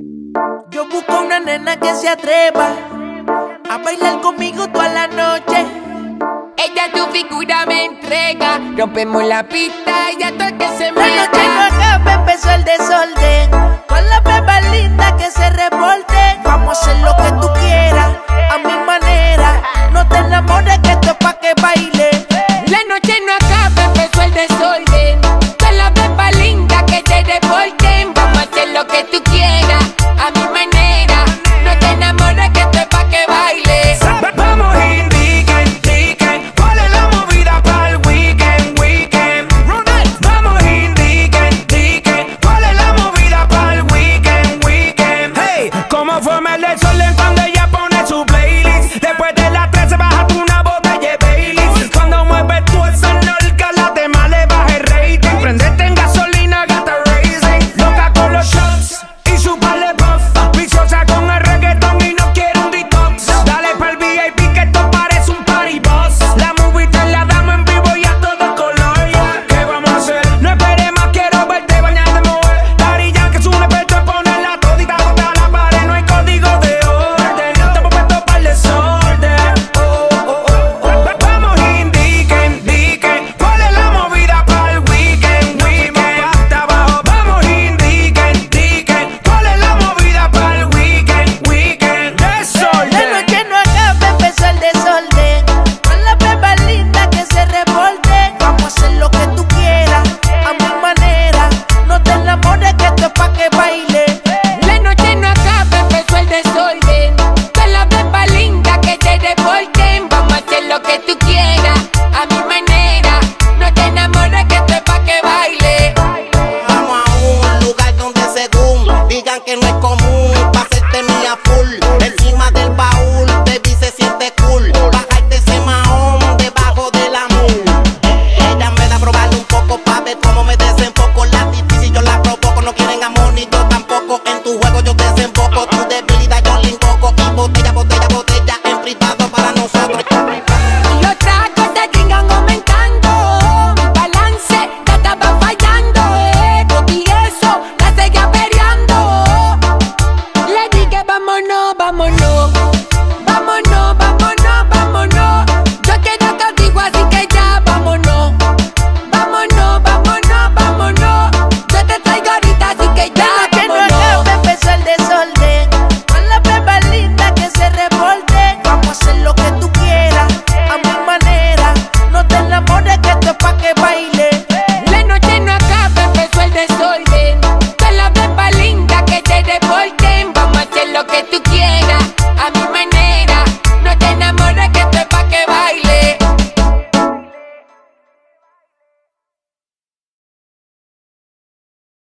Yo busco una nena que se atreva a bailar conmigo toda la noche. Ella tu figura me entrega, rompemos la pista y ya todo el que se meta. La noche no empezó el desorden. Con la Digan que no es común, pa' hacerte mía full. Encima del baúl, baby se siente cool. Bajarte ese mahón debajo del amor. Ella me da a probar un poco pa' ver cómo me desenfoco. La difícil yo hacer lo que tú quieras.